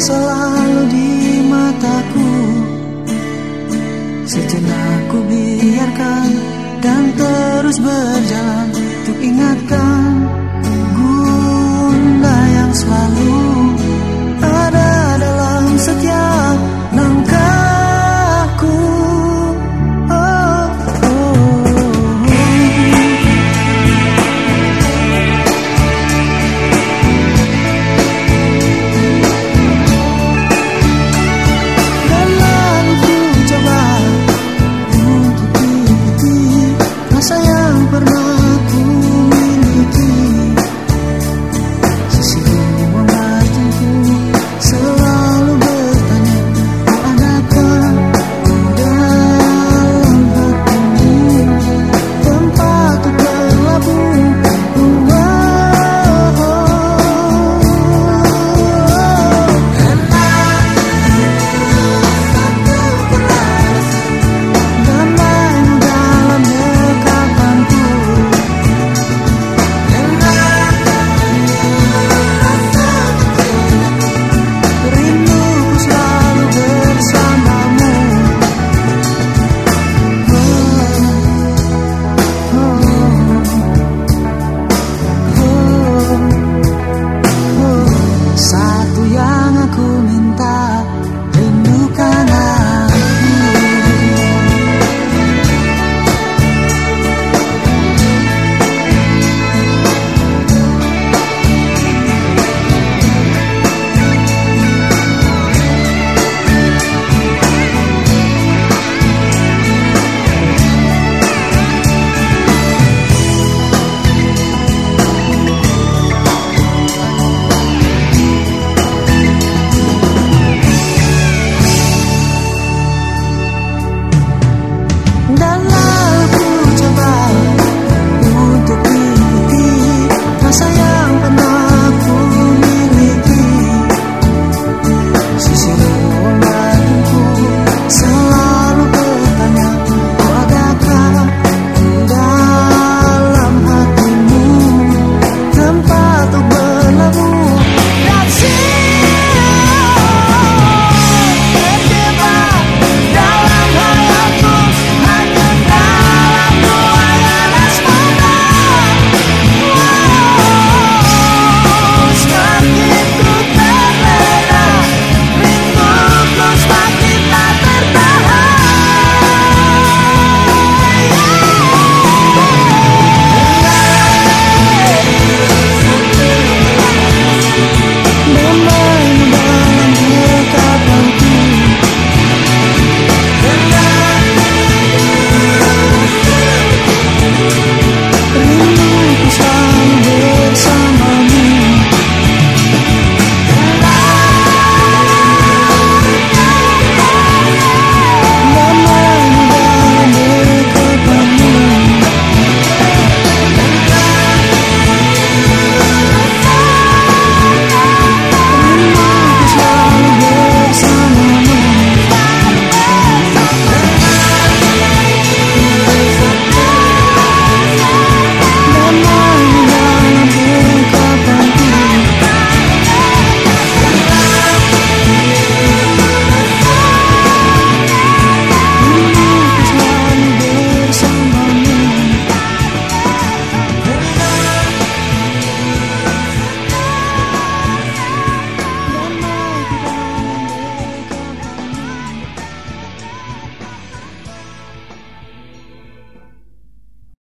selalu di mataku. Sejenak ku biarkan dan terus berjalan Untuk ingatkan Gunda yang selalu